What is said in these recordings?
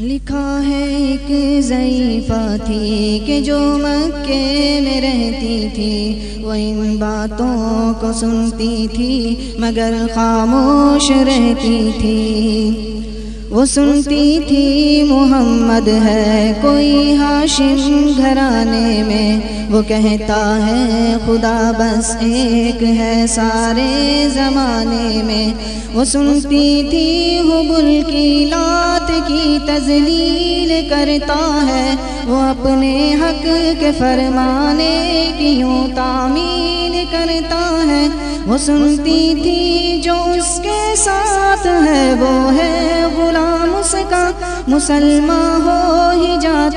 لکھا ہے ایک ضعیفہ تھی کہ جو مکے میں رہتی تھی، وہ ان باتوں کو سنتی تھی، مگر خاموش رہتی تھی۔ وہ سنتی تھی، محمد ہے کوئی ہاشم گھرانے میں وہ کہتا ہے، خدا بس ایک ہے سارے زمانے میں. وہ سنتی تھی حبل کی لات کی تزلیل کرتا ہے۔ وہ اپنے حق کے فرمانے کی یوں تعمیل کرتا ہے۔ وہ سنتی تھی، جو اس کے ساتھ ہے، وہ ہے غلام اس کا۔ مسلمان ہو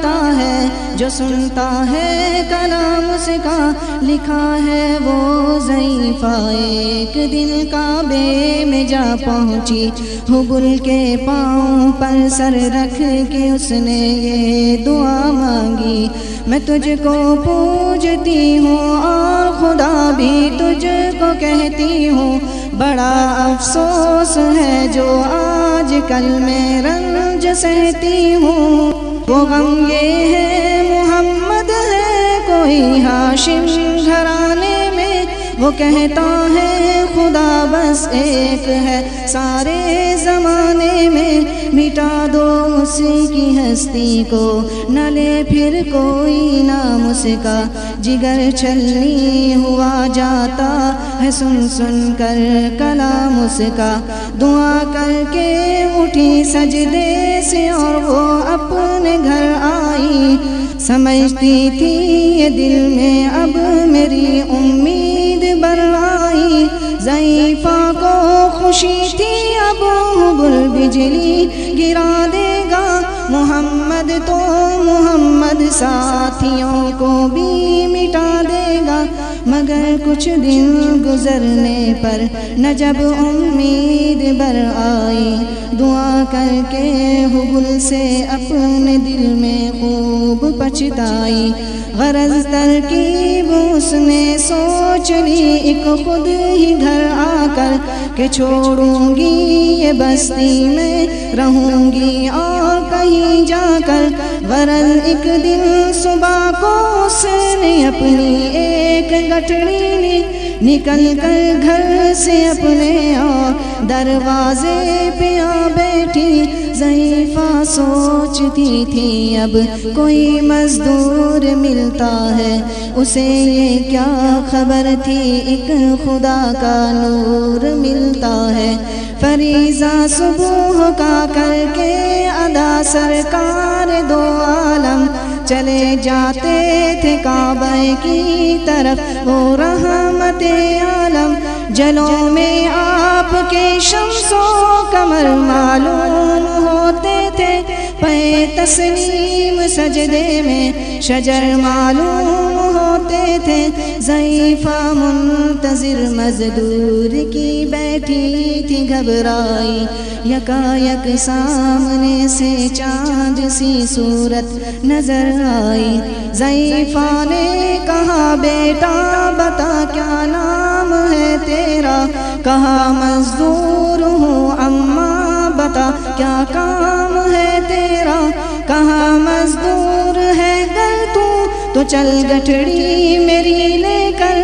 جاتا ہے، جو سنتا ہے کلام اس کا لکھا ہے وہ ضعیفہ ایک دن کعبے میں جا پہنچی۔ حبل کے پاؤں پر سر رکھ کے اس نے یہ دعا مانگی۔ میں تجھ کو پوجتی ہوں اور خدا بھی تجھ کو کہتی ہوں۔ بڑا افسوس ہے جو آج کل میں رنج سہتی ہوں۔ وہ غم یہ ہے، محمد ہے، کوئی ہاشم گھرانے میں۔ وہ کہتا ہے، خدا بس ایک ہے۔ سارے زمانے میں مٹا دو اسی کی ہستی کو، نہ لے پھر کوئی نام اس کا۔ جگر چھلنی ہوا جاتا ہے سن سن کر کلام اس کا۔ دعا کر کے اٹھی سجدے سے اور وہ اپنے گھر آئی۔ سمجھتی تھی یہ دل میں اب میری امید بر آئی۔ ضعیفہ کو خوشی تھی اب بل بجلی گرا دے محمد تو محمد ساتھیوں کو بھی مٹا دے گا، مگر کچھ دن گزرنے پر نہ جب امید بر آئی۔ دعا کر کے حبل سے اپنے دل میں خوب پچھتائی۔ غرض ترکیب اس نے سوچ لی، ایک خود ہی گھر آ کر کہ چھوڑوں گی یہ بستی میں، رہوں گی اور کہیں جا کر، ورن ایک دن صبح کو اس نے اپنی ایک گٹڑی لی نکل کر گھر سے اپنے اور دروازے پہ آ بیٹھی۔ ضعیفہ سوچتی تھی۔ اب کوئی مزدور ملتا ہے۔ اسے یہ کیا خبر تھی؟ ایک خدا کا نور ملتا ہے۔ فریضہ صبح کا کر کے ادا سرکار دو عالم۔ چلے جاتے تھے کعبہ کی طرف۔ وہ رحمت عالم۔ جلوں میں آپ کے شمس و کمر معلوم ہوتے تھے۔ پے تسلیم سجدے میں شجر معلوم ہوتے تھے۔ ضعیفہ منتظر مزدور کی بیٹھی تھی گھبرائی۔ یکا یک سامنے سے چاند سی صورت نظر آئی۔ ضعیفہ نے کہا بیٹا، بتا کیا نام ہے تیرا؟ کہا مزدور ہوں اماں بتا کیا کام ہے تیرا؟ کہاں مزدور ہے گر تو؟ تو چل گٹھڑی میری لے کر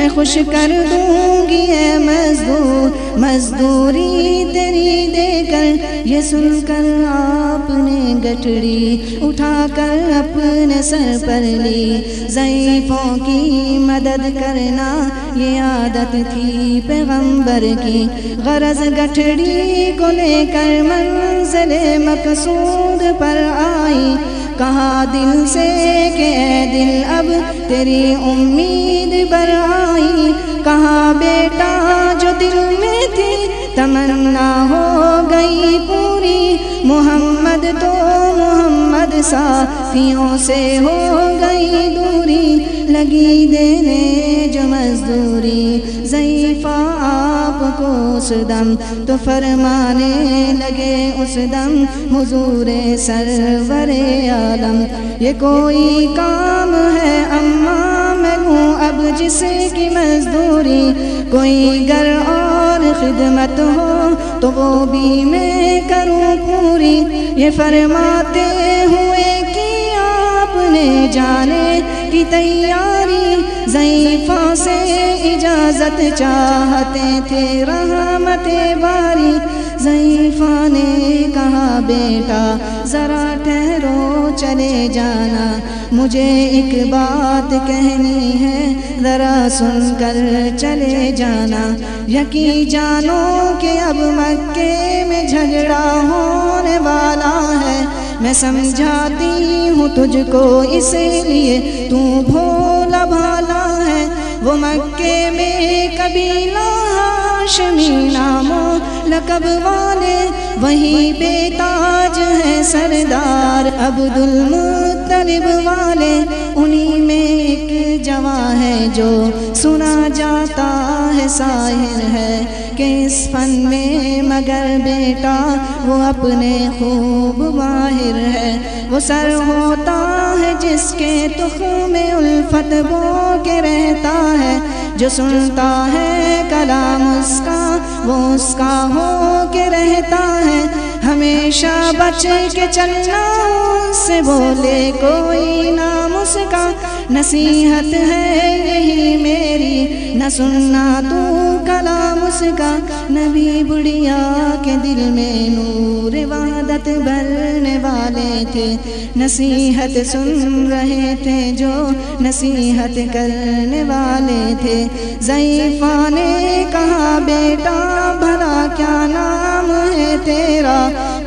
میں خوش کر دوں گی اے مزدور، مزدوری تیری دے کر یہ سن کر آپ نے گٹڑی اٹھا کر اپنے سر پر لی۔ ضعیفوں کی مدد کرنا یہ عادت تھی پیغمبر کی۔ غرض گٹھڑی کو لے کر منزل مقصود پر آئی۔ کہا دل سے کہ اے دل، اب تیری امید بر آئی۔ کہا بیٹا، جو دل میں تھی، تمنا ہو گئی پوری۔ محمد تو محمد ساتھیوں سے ہو گئی دوری۔ لگی دینے جو مزدوری، ضعیفہ آپ کو اس دم تو فرمانے لگے اس دم حضور سرور عالم۔ یہ کوئی کام ہے اماں میں ہوں اب جس کی مزدوری۔ کوئی گر اور خدمت ہو تو وہ بھی میں کروں پوری۔ یہ فرماتے ہوئے کہ آپ جانے کی تیاری ضعیفوں سے اجازت چاہتے تھے، رحمت باری۔ ضعیفہ نے کہا، بیٹا، ذرا ٹھہرو، چلے جانا۔ مجھے ایک بات کہنی ہے، ذرا سن کر چلے جانا۔ یقین جانو کہ اب مکے میں جھگڑا ہونے والا ہے۔ میں سمجھاتی ہوں تجھ کو اس لیے، تو بھولا بھالا ہے۔ وہ مکے میں قبیلہ ہاشمی نامو لقب والے وہیں بے تاج ہے سردار عبد المطلب والے۔ انہی میں ایک جواں ہے جو سنا جاتا ہے، ساحر ہے۔ کے اس فن میں مگر بیٹا، وہ اپنے خوب ماہر ہے۔ وہ سر ہوتا ہے جس کے تخم میں الفت بو کے رہتا ہے۔ جو سنتا ہے کلام اس کا، وہ اس کا ہو کے رہتا ہے۔ ہمیشہ بچ کے چلنا سے بولے کوئی نام اس کا نصیحت ہے یہی میری نہ سننا تو کلام اس کا نبی بڑھیا کے دل میں نور وعدت بھرنے والے تھے نصیحت سن رہے تھے جو نصیحت کرنے والے تھے ضعیفہ نے کہا بیٹا بھلا کیا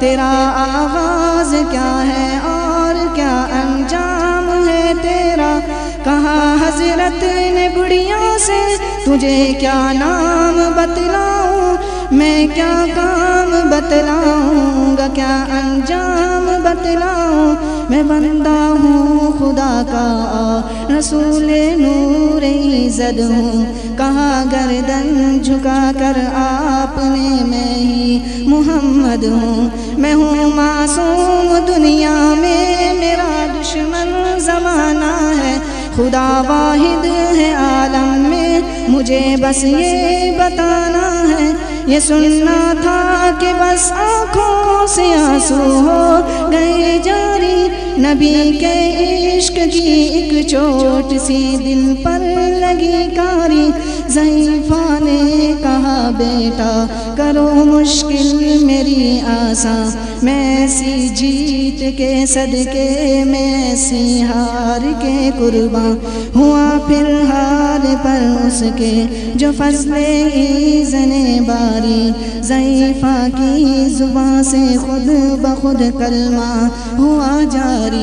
تیرا آغاز کیا ہے اور کیا انجام ہے تیرا؟ کہا حضرت نے بڑھیا سے تجھے کیا نام بتلاؤں؟ میں کیا کام بتلاؤں گا؟ کیا انجام بتلاؤں؟ میں بندہ ہوں خدا کا، رسول نور عزت ہوں۔ کہا گردن جھکا کر آپ نے میں ہی محمد ہوں۔ میں ہوں معصوم دنیا میں، میرا دشمن زمانہ ہے۔ خدا واحد ہے عالم میں، مجھے بس یہ بتانا ہے۔ یہ سننا تھا کہ بس آنکھوں سے آنسو ہو گئے جاری نبی کے عشق کی ایک چوٹ سی دل پر لگی کاری۔ ضعیفہ نے کہا، بیٹا، کرو مشکل میری آساں۔ میں ایسی جیت کے صدقے میں ایسی ہار کے قرباں۔ ہوا پھر ہار پر اس کے جو فضل ایزن باری۔ ضعیفہ کی زباں سے خود بخود کلمہ ہوا جاری۔